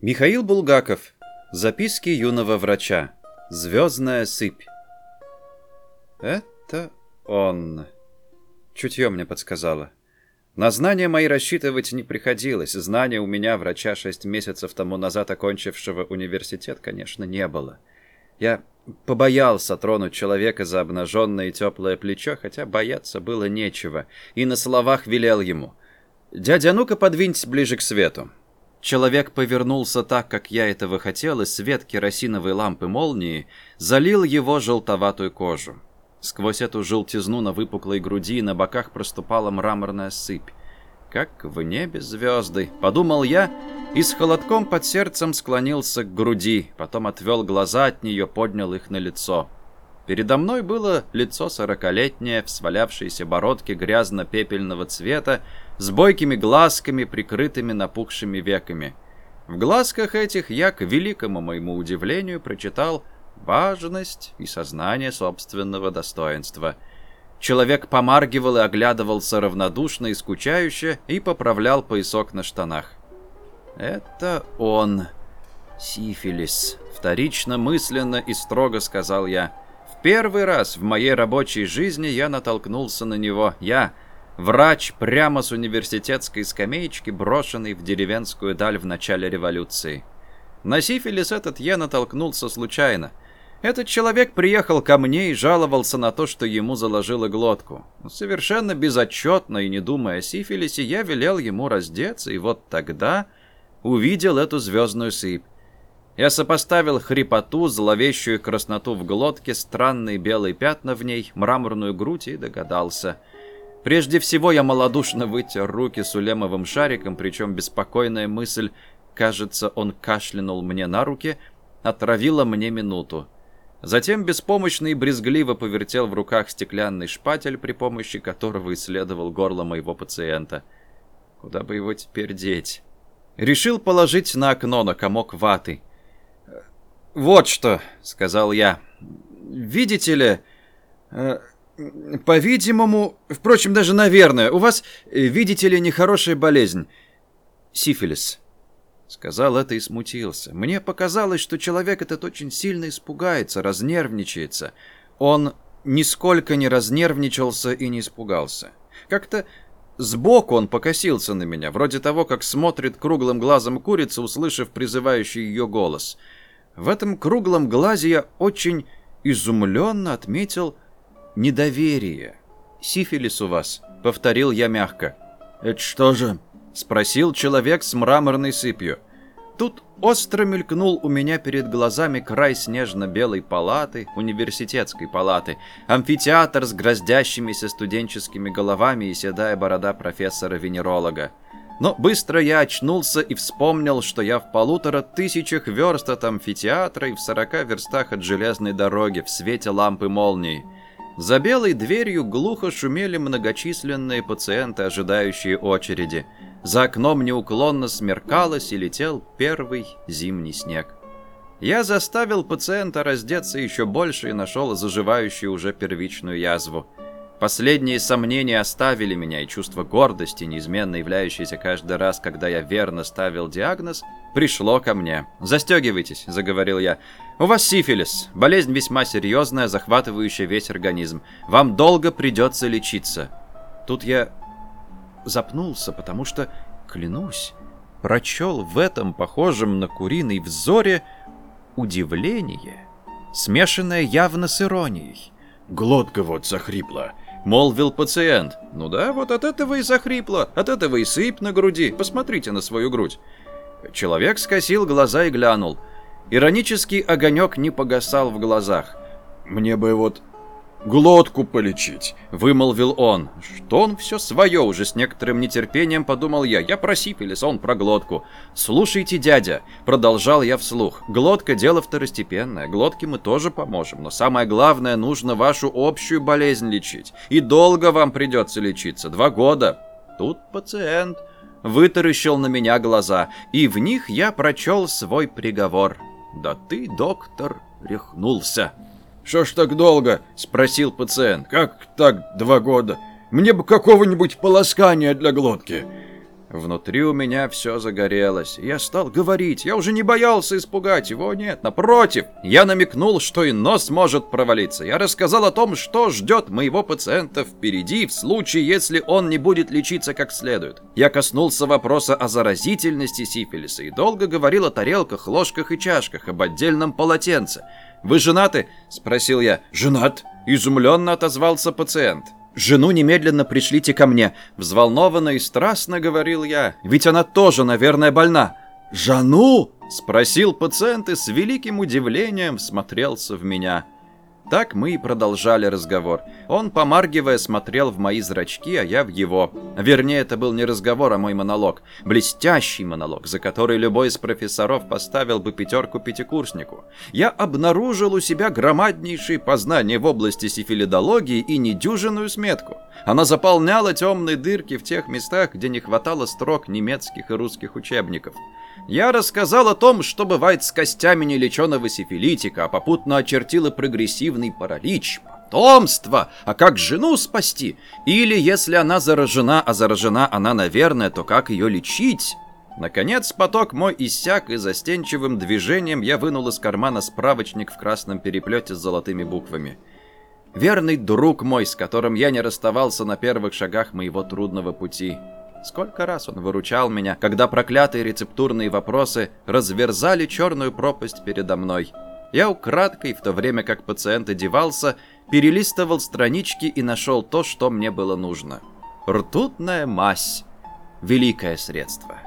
Михаил Булгаков. Записки юного врача. Звездная сыпь. Это он. Чутье мне подсказало. На знания мои рассчитывать не приходилось. Знания у меня, врача шесть месяцев тому назад окончившего университет, конечно, не было. Я побоялся тронуть человека за обнаженное и теплое плечо, хотя бояться было нечего, и на словах велел ему. «Дядя, ну-ка подвиньтесь ближе к свету». Человек повернулся так, как я этого хотел, и свет керосиновой лампы молнии залил его желтоватую кожу. Сквозь эту желтизну на выпуклой груди и на боках проступала мраморная сыпь. Как в небе звезды, подумал я, и с холодком под сердцем склонился к груди, потом отвел глаза от нее, поднял их на лицо. Передо мной было лицо сорокалетнее, в свалявшейся бородке грязно-пепельного цвета, с бойкими глазками, прикрытыми напухшими веками. В глазках этих я, к великому моему удивлению, прочитал важность и сознание собственного достоинства. Человек помаргивал и оглядывался равнодушно и скучающе и поправлял поясок на штанах. «Это он, сифилис», — вторично мысленно и строго сказал я, — первый раз в моей рабочей жизни я натолкнулся на него. Я, врач прямо с университетской скамеечки, брошенный в деревенскую даль в начале революции. На сифилис этот я натолкнулся случайно. Этот человек приехал ко мне и жаловался на то, что ему заложило глотку. Совершенно безотчетно и не думая о сифилисе, я велел ему раздеться, и вот тогда увидел эту звездную сыпь. Я сопоставил хрипоту, зловещую красноту в глотке, странные белые пятна в ней, мраморную грудь и догадался. Прежде всего я малодушно вытер руки с улемовым шариком, причем беспокойная мысль, кажется, он кашлянул мне на руки, отравила мне минуту. Затем беспомощно и брезгливо повертел в руках стеклянный шпатель, при помощи которого исследовал горло моего пациента. Куда бы его теперь деть? Решил положить на окно на комок ваты. «Вот что», — сказал я. «Видите ли, э, по-видимому, впрочем, даже наверное, у вас, э, видите ли, нехорошая болезнь. Сифилис». Сказал это и смутился. Мне показалось, что человек этот очень сильно испугается, разнервничается. Он нисколько не разнервничался и не испугался. Как-то сбоку он покосился на меня, вроде того, как смотрит круглым глазом курица, услышав призывающий ее голос — в этом круглом глазе я очень изумленно отметил недоверие. «Сифилис у вас», — повторил я мягко. «Это что же?» — спросил человек с мраморной сыпью. Тут остро мелькнул у меня перед глазами край снежно-белой палаты, университетской палаты, амфитеатр с гроздящимися студенческими головами и седая борода профессора-венеролога. Но быстро я очнулся и вспомнил, что я в полутора тысячах верст от амфитеатра и в сорока верстах от железной дороги в свете лампы молнии. За белой дверью глухо шумели многочисленные пациенты, ожидающие очереди. За окном неуклонно смеркалось и летел первый зимний снег. Я заставил пациента раздеться еще больше и нашел заживающую уже первичную язву. Последние сомнения оставили меня, и чувство гордости, неизменно являющееся каждый раз, когда я верно ставил диагноз, пришло ко мне. «Застегивайтесь», — заговорил я. «У вас сифилис. Болезнь весьма серьезная, захватывающая весь организм. Вам долго придется лечиться». Тут я запнулся, потому что, клянусь, прочел в этом, похожем на куриный взоре, удивление, смешанное явно с иронией. «Глотка вот захрипла», — молвил пациент. «Ну да, вот от этого и захрипло, от этого и сыпь на груди. Посмотрите на свою грудь». Человек скосил глаза и глянул. Иронический огонек не погасал в глазах. «Мне бы вот глотку полечить», — вымолвил он. Что он все свое уже с некоторым нетерпением подумал я. Я про сифилис, он про глотку. «Слушайте, дядя», — продолжал я вслух. «Глотка — дело второстепенное. Глотке мы тоже поможем. Но самое главное, нужно вашу общую болезнь лечить. И долго вам придется лечиться. Два года». Тут пациент вытаращил на меня глаза, и в них я прочел свой приговор. «Да ты, доктор, рехнулся». «Что ж так долго?» – спросил пациент. «Как так два года? Мне бы какого-нибудь полоскания для глотки». Внутри у меня все загорелось. Я стал говорить. Я уже не боялся испугать его. Нет, напротив. Я намекнул, что и нос может провалиться. Я рассказал о том, что ждет моего пациента впереди в случае, если он не будет лечиться как следует. Я коснулся вопроса о заразительности сифилиса и долго говорил о тарелках, ложках и чашках, об отдельном полотенце. «Вы женаты?» – спросил я. «Женат?» – изумленно отозвался пациент. «Жену немедленно пришлите ко мне!» Взволнованно и страстно говорил я. «Ведь она тоже, наверное, больна!» «Жану?» — спросил пациент и с великим удивлением смотрелся в меня. Так мы и продолжали разговор. Он, помаргивая, смотрел в мои зрачки, а я в его. Вернее, это был не разговор, а мой монолог. Блестящий монолог, за который любой из профессоров поставил бы пятерку пятикурснику. Я обнаружил у себя громаднейшие познания в области сифилидологии и недюжинную сметку. Она заполняла темные дырки в тех местах, где не хватало строк немецких и русских учебников. Я рассказал о том, что бывает с костями нелеченого сифилитика, а попутно очертил и прогрессивный паралич, потомство, а как жену спасти? Или, если она заражена, а заражена она, наверное, то как ее лечить? Наконец поток мой иссяк, и застенчивым движением я вынул из кармана справочник в красном переплете с золотыми буквами. Верный друг мой, с которым я не расставался на первых шагах моего трудного пути. Сколько раз он выручал меня, когда проклятые рецептурные вопросы разверзали черную пропасть передо мной. Я украдкой, в то время как пациент одевался, перелистывал странички и нашел то, что мне было нужно. Ртутная мазь. Великое средство.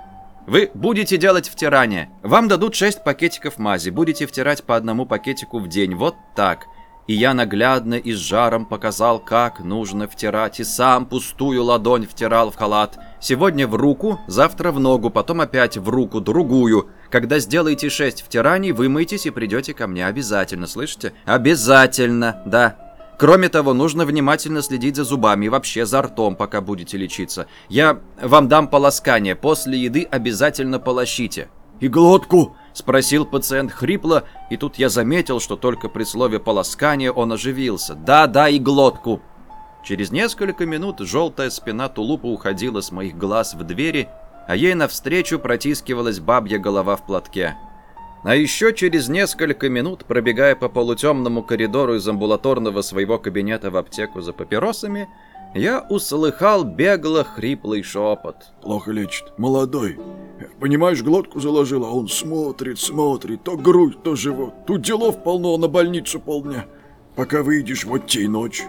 Вы будете делать втирание. Вам дадут 6 пакетиков мази. Будете втирать по одному пакетику в день. Вот так и я наглядно и с жаром показал, как нужно втирать, и сам пустую ладонь втирал в халат. Сегодня в руку, завтра в ногу, потом опять в руку, другую. Когда сделаете шесть втираний, вымойтесь и придете ко мне обязательно, слышите? Обязательно, да. Кроме того, нужно внимательно следить за зубами и вообще за ртом, пока будете лечиться. Я вам дам полоскание, после еды обязательно полощите. И глотку — спросил пациент хрипло, и тут я заметил, что только при слове «полоскание» он оживился. «Да, да, и глотку!» Через несколько минут желтая спина тулупа уходила с моих глаз в двери, а ей навстречу протискивалась бабья голова в платке. А еще через несколько минут, пробегая по полутемному коридору из амбулаторного своего кабинета в аптеку за папиросами, я услыхал бегло хриплый шепот. «Плохо лечит. Молодой. Понимаешь, глотку заложил, а он смотрит, смотрит. То грудь, то живот. Тут делов полно, на больницу полдня. Пока выйдешь, вот те ночь.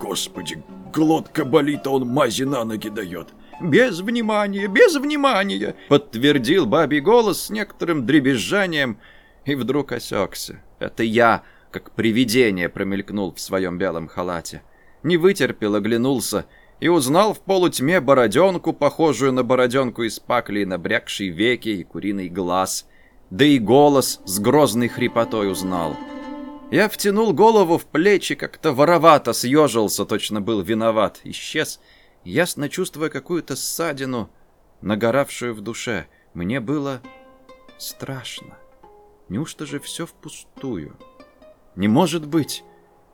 Господи, глотка болит, а он мази на ноги дает». «Без внимания, без внимания!» Подтвердил бабий голос с некоторым дребезжанием и вдруг осекся. Это я, как привидение, промелькнул в своем белом халате не вытерпел, оглянулся и узнал в полутьме бороденку, похожую на бороденку из пакли, набрякшие веки и куриный глаз. Да и голос с грозной хрипотой узнал. Я втянул голову в плечи, как-то воровато съежился, точно был виноват. Исчез, ясно чувствуя какую-то ссадину, нагоравшую в душе. Мне было страшно. Неужто же все впустую? Не может быть!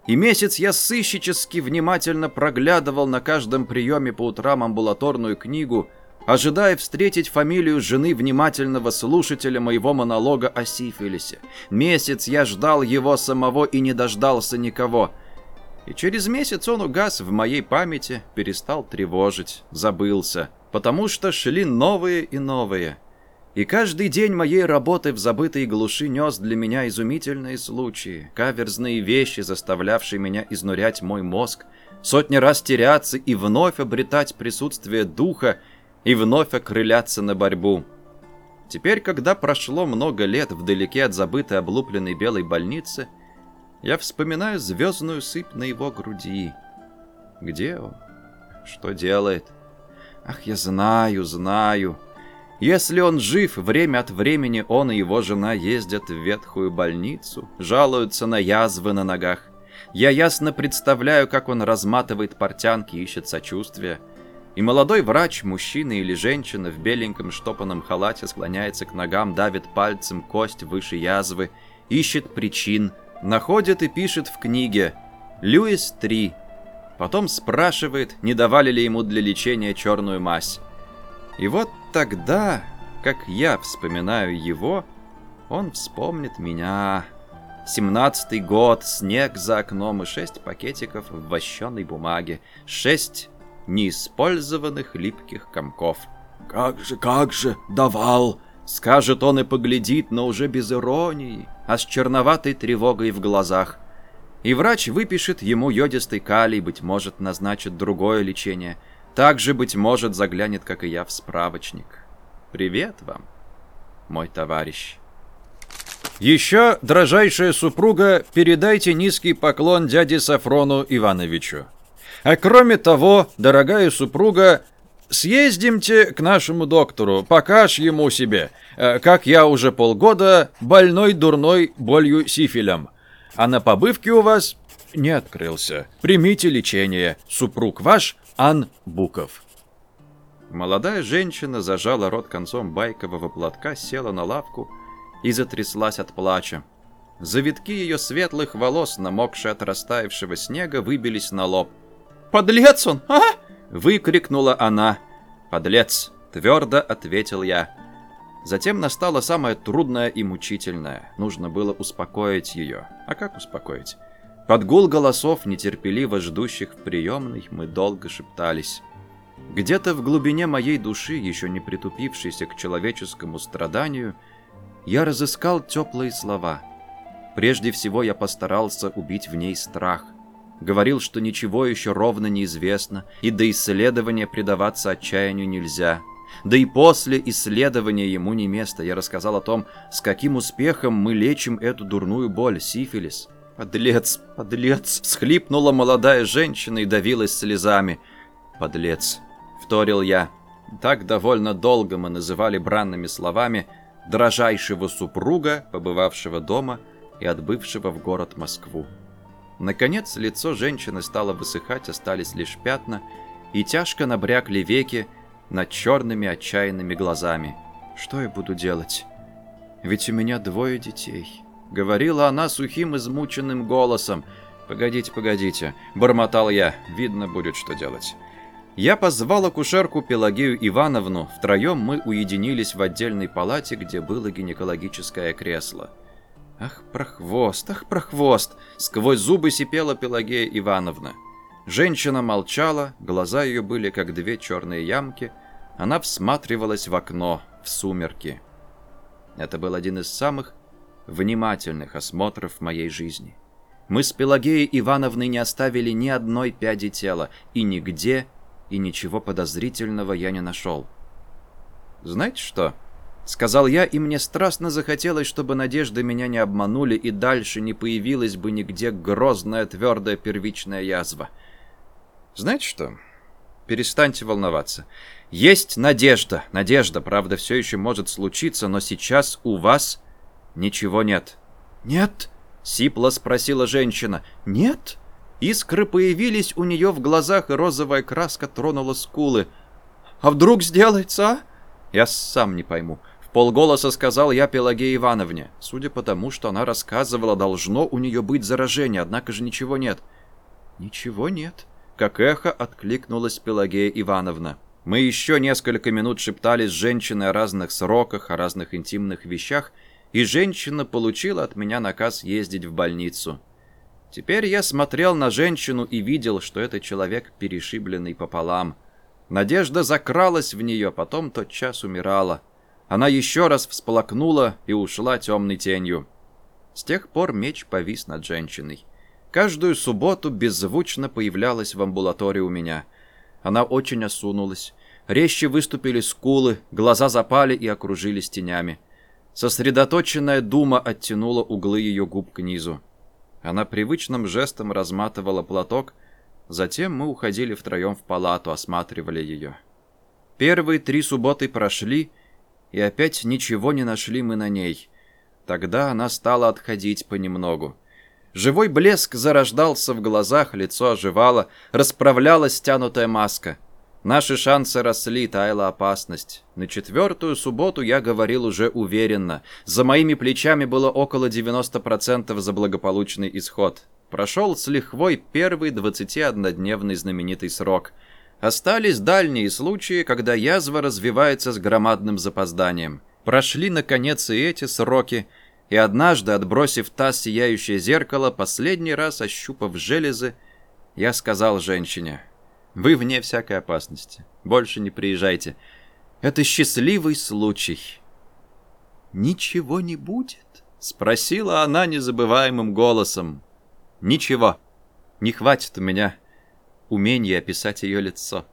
И месяц я сыщически внимательно проглядывал на каждом приеме по утрам амбулаторную книгу, ожидая встретить фамилию жены внимательного слушателя моего монолога о сифилисе. Месяц я ждал его самого и не дождался никого. И через месяц он угас в моей памяти, перестал тревожить, забылся, потому что шли новые и новые – и каждый день моей работы в забытой глуши нес для меня изумительные случаи, каверзные вещи, заставлявшие меня изнурять мой мозг, сотни раз теряться и вновь обретать присутствие духа, и вновь окрыляться на борьбу. Теперь, когда прошло много лет вдалеке от забытой облупленной белой больницы, я вспоминаю звездную сыпь на его груди. Где он? Что делает? Ах, я знаю, знаю. Если он жив, время от времени он и его жена ездят в ветхую больницу, жалуются на язвы на ногах. Я ясно представляю, как он разматывает портянки, ищет сочувствия. И молодой врач, мужчина или женщина в беленьком штопанном халате склоняется к ногам, давит пальцем кость выше язвы, ищет причин, находит и пишет в книге «Льюис 3». Потом спрашивает, не давали ли ему для лечения черную мазь. И вот тогда, как я вспоминаю его, он вспомнит меня. Семнадцатый год, снег за окном и шесть пакетиков в вощеной бумаге. Шесть неиспользованных липких комков. «Как же, как же, давал!» Скажет он и поглядит, но уже без иронии, а с черноватой тревогой в глазах. И врач выпишет ему йодистый калий, быть может, назначит другое лечение. Также, быть может, заглянет, как и я, в справочник. Привет вам, мой товарищ. Еще, дрожайшая супруга, передайте низкий поклон дяде Сафрону Ивановичу. А кроме того, дорогая супруга, съездимте к нашему доктору, покажь ему себе, э, как я уже полгода больной дурной болью сифилем. А на побывке у вас не открылся. Примите лечение. Супруг ваш Ан Буков. Молодая женщина зажала рот концом байкового платка, села на лавку и затряслась от плача. Завитки ее светлых волос, намокшие от растаявшего снега, выбились на лоб. «Подлец он, а?» — выкрикнула она. «Подлец!» — твердо ответил я. Затем настало самое трудное и мучительное. Нужно было успокоить ее. А как успокоить? Под гул голосов, нетерпеливо ждущих в приемной, мы долго шептались. Где-то в глубине моей души, еще не притупившейся к человеческому страданию, я разыскал теплые слова. Прежде всего я постарался убить в ней страх. Говорил, что ничего еще ровно неизвестно, и до исследования предаваться отчаянию нельзя. Да и после исследования ему не место. Я рассказал о том, с каким успехом мы лечим эту дурную боль, сифилис. «Подлец, подлец!» — схлипнула молодая женщина и давилась слезами. «Подлец!» — вторил я. Так довольно долго мы называли бранными словами дрожайшего супруга, побывавшего дома и отбывшего в город Москву. Наконец лицо женщины стало высыхать, остались лишь пятна, и тяжко набрякли веки над черными отчаянными глазами. «Что я буду делать? Ведь у меня двое детей», — говорила она сухим измученным голосом. «Погодите, погодите», — бормотал я, — «видно будет, что делать». Я позвал акушерку Пелагею Ивановну, втроем мы уединились в отдельной палате, где было гинекологическое кресло. «Ах, прохвост, ах, прохвост!» — сквозь зубы сипела Пелагея Ивановна. Женщина молчала, глаза ее были как две черные ямки. Она всматривалась в окно, в сумерки. Это был один из самых внимательных осмотров моей жизни. Мы с Пелагеей Ивановной не оставили ни одной пяди тела, и нигде, и ничего подозрительного я не нашел. «Знаете что?» Сказал я, и мне страстно захотелось, чтобы надежды меня не обманули, и дальше не появилась бы нигде грозная твердая первичная язва. Знаете что? Перестаньте волноваться. Есть надежда. Надежда, правда, все еще может случиться, но сейчас у вас ничего нет. Нет? Сипло спросила женщина. Нет? Искры появились у нее в глазах, и розовая краска тронула скулы. А вдруг сделается, а? Я сам не пойму полголоса сказал я Пелагее Ивановне. Судя по тому, что она рассказывала, должно у нее быть заражение, однако же ничего нет. Ничего нет. Как эхо откликнулась Пелагея Ивановна. Мы еще несколько минут шептались с женщиной о разных сроках, о разных интимных вещах, и женщина получила от меня наказ ездить в больницу. Теперь я смотрел на женщину и видел, что это человек, перешибленный пополам. Надежда закралась в нее, потом тот час умирала. Она еще раз всплакнула и ушла темной тенью. С тех пор меч повис над женщиной. Каждую субботу беззвучно появлялась в амбулатории у меня. Она очень осунулась. Резче выступили скулы, глаза запали и окружились тенями. Сосредоточенная дума оттянула углы ее губ к низу. Она привычным жестом разматывала платок, затем мы уходили втроем в палату, осматривали ее. Первые три субботы прошли, и опять ничего не нашли мы на ней. Тогда она стала отходить понемногу. Живой блеск зарождался в глазах, лицо оживало, расправлялась стянутая маска. Наши шансы росли, таяла опасность. На четвертую субботу я говорил уже уверенно. За моими плечами было около 90% за благополучный исход. Прошел с лихвой первый 21-дневный знаменитый срок. Остались дальние случаи, когда язва развивается с громадным запозданием. Прошли, наконец, и эти сроки, и однажды, отбросив таз сияющее зеркало, последний раз ощупав железы, я сказал женщине, «Вы вне всякой опасности. Больше не приезжайте. Это счастливый случай». «Ничего не будет?» — спросила она незабываемым голосом. «Ничего. Не хватит у меня умения описать ее лицо.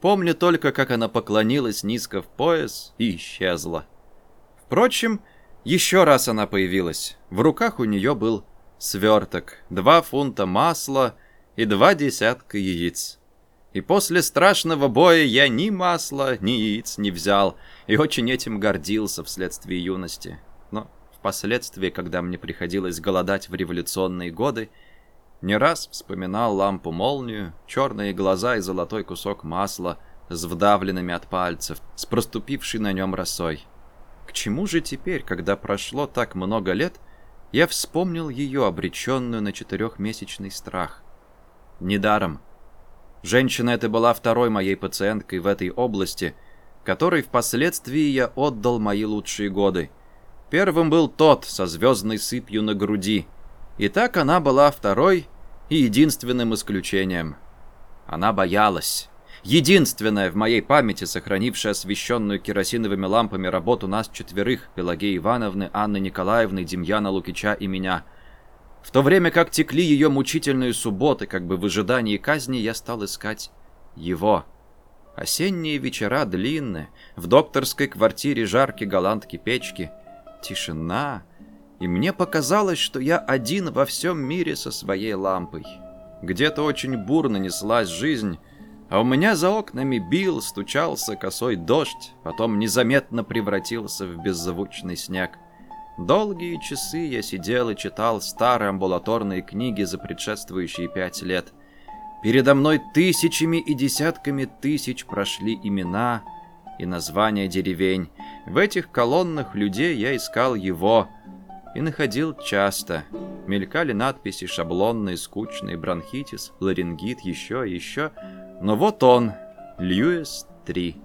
Помню только, как она поклонилась низко в пояс и исчезла. Впрочем, еще раз она появилась. В руках у нее был сверток, два фунта масла и два десятка яиц. И после страшного боя я ни масла, ни яиц не взял, и очень этим гордился вследствие юности. Но впоследствии, когда мне приходилось голодать в революционные годы, не раз вспоминал лампу-молнию, черные глаза и золотой кусок масла с вдавленными от пальцев, с проступившей на нем росой. К чему же теперь, когда прошло так много лет, я вспомнил ее, обреченную на четырехмесячный страх? Недаром. Женщина эта была второй моей пациенткой в этой области, которой впоследствии я отдал мои лучшие годы. Первым был тот со звездной сыпью на груди. И так она была второй и единственным исключением. Она боялась. Единственная в моей памяти, сохранившая освещенную керосиновыми лампами работу нас четверых, Пелагеи Ивановны, Анны Николаевны, Демьяна Лукича и меня. В то время как текли ее мучительные субботы, как бы в ожидании казни, я стал искать его. Осенние вечера длинные, в докторской квартире жаркие голландки печки. Тишина. И мне показалось, что я один во всем мире со своей лампой. Где-то очень бурно неслась жизнь, а у меня за окнами бил, стучался косой дождь, потом незаметно превратился в беззвучный снег. Долгие часы я сидел и читал старые амбулаторные книги за предшествующие пять лет. Передо мной тысячами и десятками тысяч прошли имена и названия деревень. В этих колоннах людей я искал его и находил часто. Мелькали надписи шаблонные, скучные, бронхитис, ларингит, еще и еще – но вот он, Льюис-3.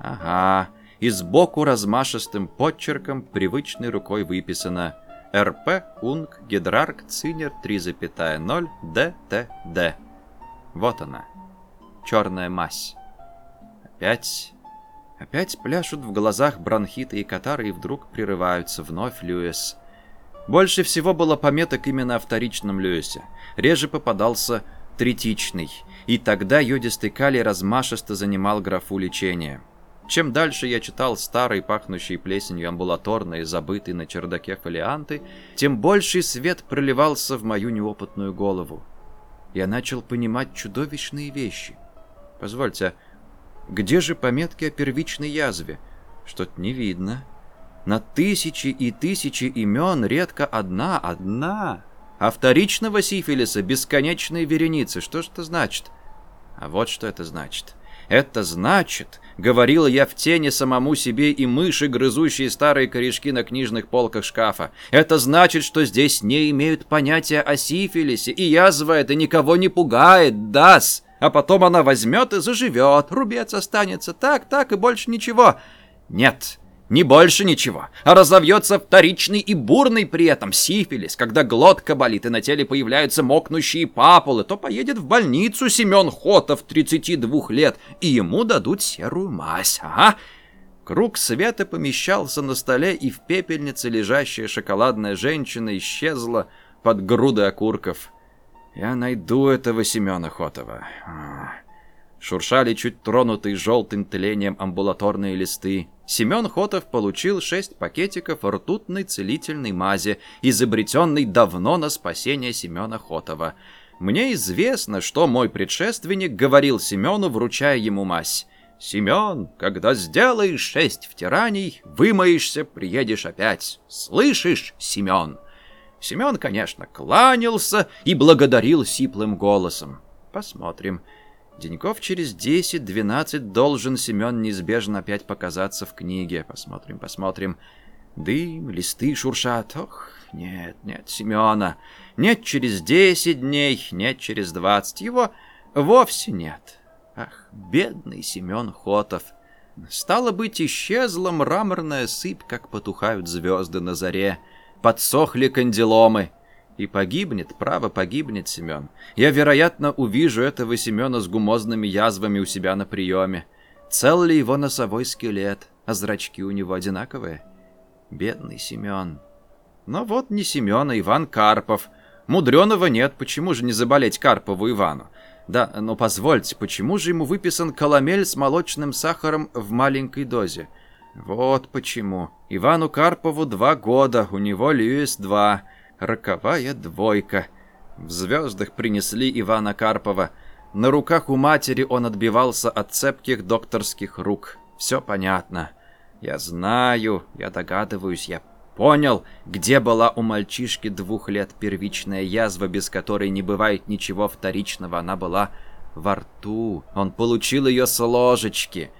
Ага, и сбоку размашистым подчерком привычной рукой выписано РП Унг Гидрарк Цинер 3,0 ДТД. Вот она, черная мазь. Опять... Опять пляшут в глазах бронхиты и катары, и вдруг прерываются вновь Льюис. Больше всего было пометок именно о вторичном Льюисе. Реже попадался третичный, и тогда йодистый калий размашисто занимал графу лечения. Чем дальше я читал старые, пахнущие плесенью амбулаторные, забытые на чердаке фолианты, тем больший свет проливался в мою неопытную голову. Я начал понимать чудовищные вещи. Позвольте, где же пометки о первичной язве? Что-то не видно. На тысячи и тысячи имен редко одна, одна а вторичного сифилиса бесконечные вереницы. Что же это значит? А вот что это значит. Это значит, говорила я в тени самому себе и мыши, грызущие старые корешки на книжных полках шкафа. Это значит, что здесь не имеют понятия о сифилисе, и язва это никого не пугает, дас. А потом она возьмет и заживет, рубец останется так, так и больше ничего. Нет, не больше ничего. А разовьется вторичный и бурный при этом сифилис, когда глотка болит и на теле появляются мокнущие папулы, то поедет в больницу Семен Хотов, 32 лет, и ему дадут серую мазь, ага. Круг света помещался на столе, и в пепельнице лежащая шоколадная женщина исчезла под грудой окурков. Я найду этого Семена Хотова. Шуршали чуть тронутые желтым тлением амбулаторные листы. Семен Хотов получил шесть пакетиков ртутной целительной мази, изобретенной давно на спасение Семена Хотова. Мне известно, что мой предшественник говорил Семену, вручая ему мазь. «Семен, когда сделаешь шесть втираний, вымоешься, приедешь опять. Слышишь, Семен?» Семен, конечно, кланялся и благодарил сиплым голосом. «Посмотрим». Деньков через 10-12 должен Семен неизбежно опять показаться в книге. Посмотрим, посмотрим. Дым, листы шуршат. Ох, нет, нет, Семена. Нет через 10 дней, нет через 20. Его вовсе нет. Ах, бедный Семен Хотов! Стало быть, исчезла мраморная сыпь, как потухают звезды на заре. Подсохли кандиломы. И погибнет, право погибнет Семен. Я, вероятно, увижу этого Семена с гумозными язвами у себя на приеме. Цел ли его носовой скелет, а зрачки у него одинаковые? Бедный Семен. Но вот не Семен, а Иван Карпов. Мудреного нет, почему же не заболеть Карпову Ивану? Да, но позвольте, почему же ему выписан коломель с молочным сахаром в маленькой дозе? Вот почему. Ивану Карпову два года, у него Льюис два. Роковая двойка. В звездах принесли Ивана Карпова. На руках у матери он отбивался от цепких докторских рук. Все понятно. Я знаю, я догадываюсь, я понял, где была у мальчишки двух лет первичная язва, без которой не бывает ничего вторичного. Она была во рту. Он получил ее с ложечки.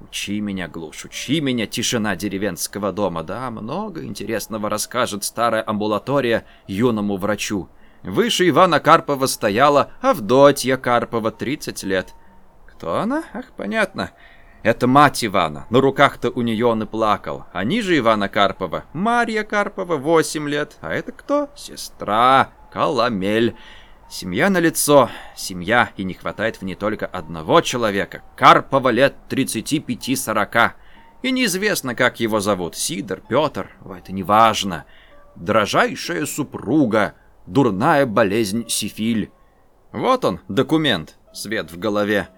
Учи меня, глушь, учи меня, тишина деревенского дома. Да, много интересного расскажет старая амбулатория юному врачу. Выше Ивана Карпова стояла Авдотья Карпова, 30 лет. Кто она? Ах, понятно. Это мать Ивана. На руках-то у нее он и плакал. А ниже Ивана Карпова Марья Карпова, 8 лет. А это кто? Сестра Коломель. Семья на лицо, семья, и не хватает в ней только одного человека. Карпова лет 35-40. И неизвестно, как его зовут. Сидор, Петр, о, это не важно. Дрожайшая супруга, дурная болезнь сифиль. Вот он, документ, свет в голове.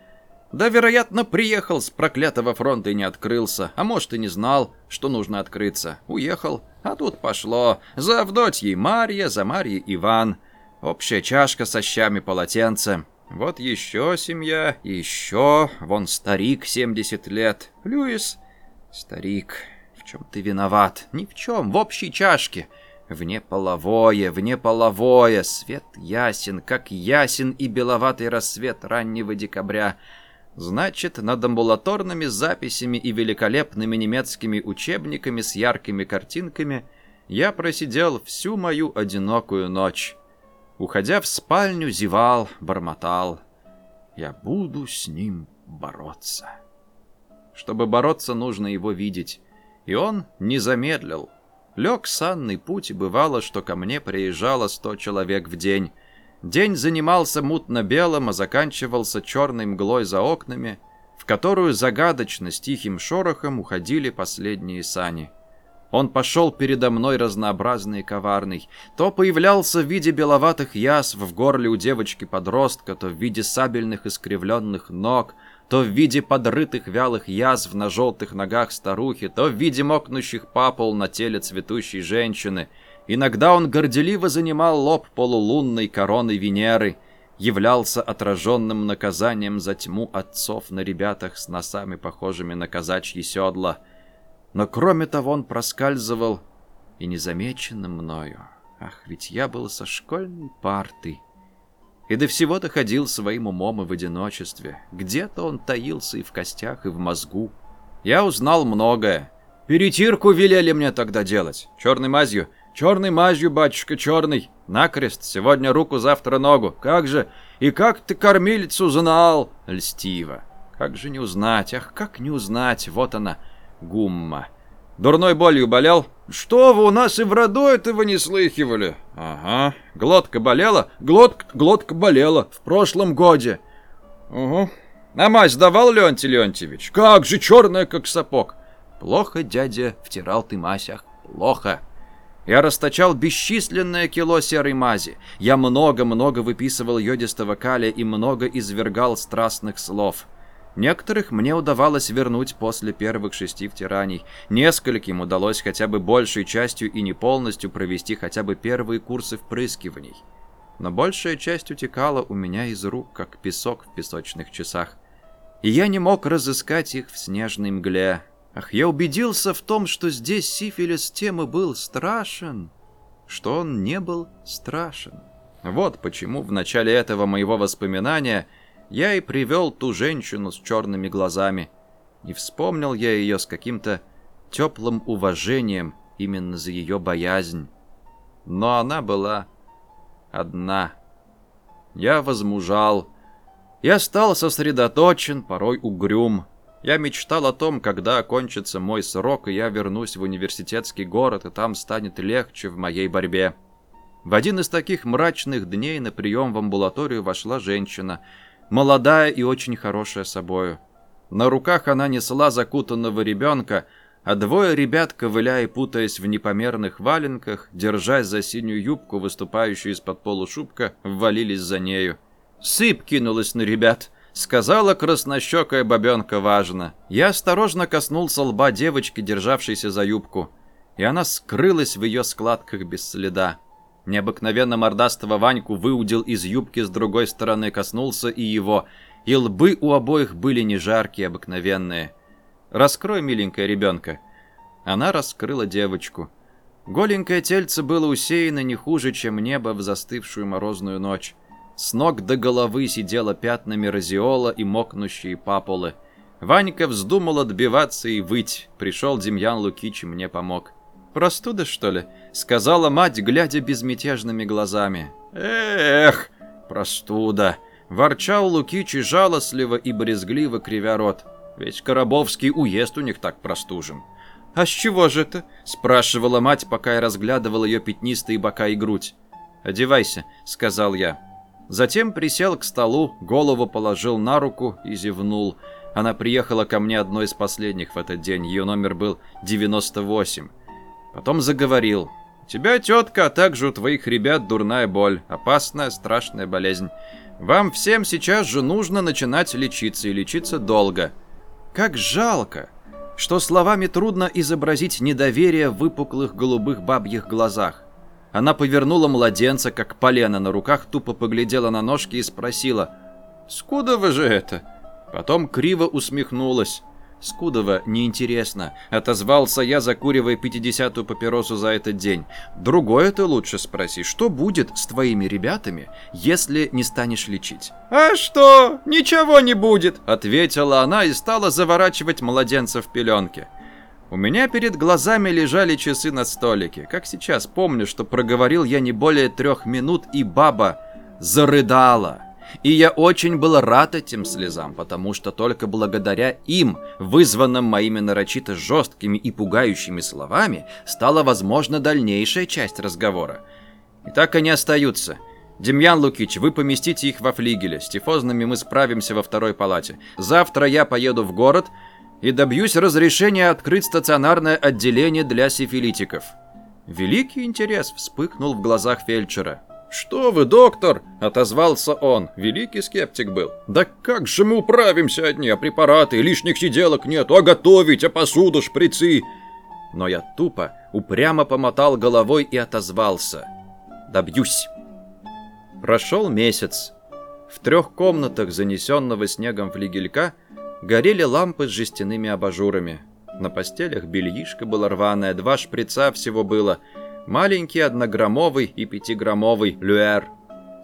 Да, вероятно, приехал с проклятого фронта и не открылся. А может, и не знал, что нужно открыться. Уехал, а тут пошло. За Авдотьей Марья, за Марьей Иван. Общая чашка со щами полотенце. Вот еще семья, еще. Вон старик, 70 лет. Льюис. Старик, в чем ты виноват? Ни в чем, в общей чашке. Вне половое, вне половое. Свет ясен, как ясен и беловатый рассвет раннего декабря. Значит, над амбулаторными записями и великолепными немецкими учебниками с яркими картинками я просидел всю мою одинокую ночь. Уходя в спальню, зевал, бормотал. Я буду с ним бороться. Чтобы бороться, нужно его видеть. И он не замедлил. Лег санный путь, и бывало, что ко мне приезжало сто человек в день. День занимался мутно-белым, а заканчивался черной мглой за окнами, в которую загадочно с тихим шорохом уходили последние сани. Он пошел передо мной разнообразный и коварный. То появлялся в виде беловатых язв в горле у девочки-подростка, то в виде сабельных искривленных ног, то в виде подрытых вялых язв на желтых ногах старухи, то в виде мокнущих папол на теле цветущей женщины. Иногда он горделиво занимал лоб полулунной короной Венеры, являлся отраженным наказанием за тьму отцов на ребятах с носами, похожими на казачьи седла — но кроме того он проскальзывал и незамеченным мною. Ах, ведь я был со школьной партой. И до всего доходил своим умом и в одиночестве. Где-то он таился и в костях, и в мозгу. Я узнал многое. Перетирку велели мне тогда делать. Черной мазью. Черной мазью, батюшка, черный. Накрест. Сегодня руку, завтра ногу. Как же? И как ты кормилицу знал? Льстиво. Как же не узнать? Ах, как не узнать? Вот она. Гумма. Дурной болью болел? Что вы, у нас и в роду этого не слыхивали. Ага. Глотка болела? Глотка, глотка болела. В прошлом годе. Угу. А мазь давал Леонтий Леонтьевич? Как же черная, как сапог. Плохо, дядя, втирал ты масях. Плохо. Я расточал бесчисленное кило серой мази. Я много-много выписывал йодистого калия и много извергал страстных слов. Некоторых мне удавалось вернуть после первых шести втираний. Нескольким удалось хотя бы большей частью и не полностью провести хотя бы первые курсы впрыскиваний. Но большая часть утекала у меня из рук, как песок в песочных часах. И я не мог разыскать их в снежной мгле. Ах, я убедился в том, что здесь сифилис тем и был страшен, что он не был страшен. Вот почему в начале этого моего воспоминания – я и привел ту женщину с черными глазами. И вспомнил я ее с каким-то теплым уважением именно за ее боязнь. Но она была одна. Я возмужал, Я стал сосредоточен, порой угрюм. Я мечтал о том, когда окончится мой срок, и я вернусь в университетский город, и там станет легче в моей борьбе. В один из таких мрачных дней на прием в амбулаторию вошла женщина, молодая и очень хорошая собою. На руках она несла закутанного ребенка, а двое ребят, ковыляя и путаясь в непомерных валенках, держась за синюю юбку, выступающую из-под полушубка, ввалились за нею. Сыпь кинулась на ребят — Сказала краснощекая бабенка важно. Я осторожно коснулся лба девочки, державшейся за юбку. И она скрылась в ее складках без следа. Необыкновенно мордастого Ваньку выудил из юбки с другой стороны, коснулся и его. И лбы у обоих были не жаркие, обыкновенные. «Раскрой, миленькая ребенка». Она раскрыла девочку. Голенькое тельце было усеяно не хуже, чем небо в застывшую морозную ночь. С ног до головы сидела пятнами разиола и мокнущие папулы. Ванька вздумал отбиваться и выть. Пришел Демьян Лукич и мне помог. «Простуда, что ли?» — сказала мать, глядя безмятежными глазами. «Эх, простуда!» — ворчал Лукич жалостливо и брезгливо кривя рот. «Ведь Коробовский уезд у них так простужен». «А с чего же это?» — спрашивала мать, пока я разглядывал ее пятнистые бока и грудь. «Одевайся», — сказал я. Затем присел к столу, голову положил на руку и зевнул. Она приехала ко мне одной из последних в этот день. Ее номер был 98. Потом заговорил. «У тебя, тетка, а также у твоих ребят дурная боль. Опасная, страшная болезнь. Вам всем сейчас же нужно начинать лечиться, и лечиться долго. Как жалко, что словами трудно изобразить недоверие в выпуклых голубых бабьих глазах. Она повернула младенца, как полено на руках, тупо поглядела на ножки и спросила «Скудово же это?» Потом криво усмехнулась. «Скудово, неинтересно», — отозвался я, закуривая пятидесятую папиросу за этот день. «Другое ты лучше спроси, что будет с твоими ребятами, если не станешь лечить?» «А что? Ничего не будет», — ответила она и стала заворачивать младенца в пеленки. У меня перед глазами лежали часы на столике. Как сейчас помню, что проговорил я не более трех минут, и баба зарыдала. И я очень был рад этим слезам, потому что только благодаря им, вызванным моими нарочито жесткими и пугающими словами, стала возможна дальнейшая часть разговора. И так они остаются. Демьян Лукич, вы поместите их во флигеле. С тифозными мы справимся во второй палате. Завтра я поеду в город, и добьюсь разрешения открыть стационарное отделение для сифилитиков». Великий интерес вспыхнул в глазах фельдшера. «Что вы, доктор?» – отозвался он. Великий скептик был. «Да как же мы управимся одни, а препараты, лишних сиделок нету, а готовить, а посуду, шприцы?» Но я тупо, упрямо помотал головой и отозвался. «Добьюсь». Прошел месяц. В трех комнатах занесенного снегом флигелька Горели лампы с жестяными абажурами. На постелях бельишко было рваное, два шприца всего было. Маленький однограммовый и пятиграммовый люэр.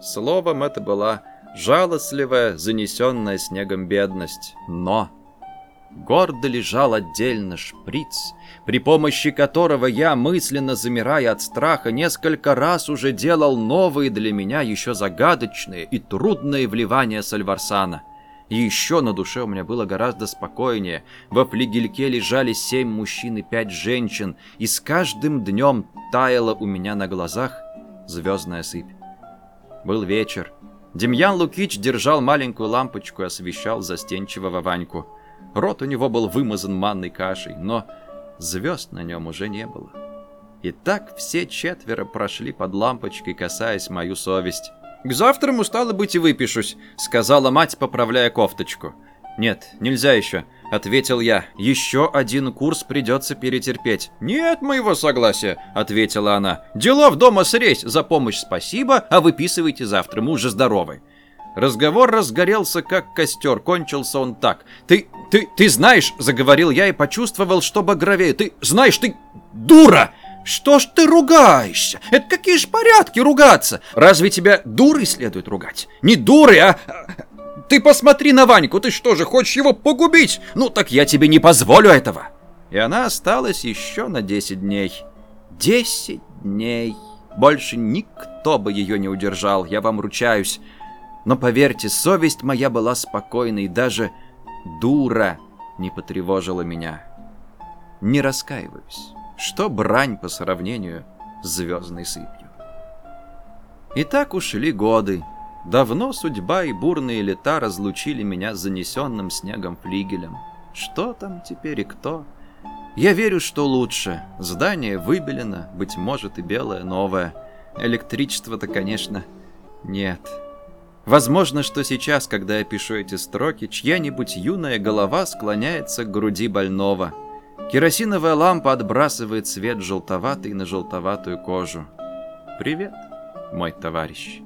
Словом, это была жалостливая, занесенная снегом бедность. Но гордо лежал отдельно шприц, при помощи которого я, мысленно замирая от страха, несколько раз уже делал новые для меня еще загадочные и трудные вливания сальварсана. И еще на душе у меня было гораздо спокойнее. Во флигельке лежали семь мужчин и пять женщин, и с каждым днем таяла у меня на глазах звездная сыпь. Был вечер. Демьян Лукич держал маленькую лампочку и освещал застенчивого Ваньку. Рот у него был вымазан манной кашей, но звезд на нем уже не было. И так все четверо прошли под лампочкой, касаясь мою совесть. «К завтраму, стало быть, и выпишусь», — сказала мать, поправляя кофточку. «Нет, нельзя еще», — ответил я. «Еще один курс придется перетерпеть». «Нет моего согласия», — ответила она. «Делов дома срезь, за помощь спасибо, а выписывайте завтра, мы уже здоровы». Разговор разгорелся, как костер, кончился он так. «Ты, ты, ты знаешь», — заговорил я и почувствовал, что багровее. «Ты знаешь, ты дура!» «Что ж ты ругаешься? Это какие ж порядки ругаться? Разве тебя дурой следует ругать? Не дурой, а... Ты посмотри на Ваньку, ты что же, хочешь его погубить? Ну так я тебе не позволю этого!» И она осталась еще на 10 дней. 10 дней. Больше никто бы ее не удержал, я вам ручаюсь. Но поверьте, совесть моя была спокойной, даже дура не потревожила меня. Не раскаиваюсь. Что брань по сравнению с звездной сыпью. И так ушли годы. Давно судьба и бурные лета разлучили меня занесенным снегом флигелем. Что там теперь и кто? Я верю, что лучше. Здание выбелено, быть может и белое новое. Электричества-то, конечно, нет. Возможно, что сейчас, когда я пишу эти строки, чья-нибудь юная голова склоняется к груди больного. Керосиновая лампа отбрасывает свет желтоватый на желтоватую кожу. Привет, мой товарищ.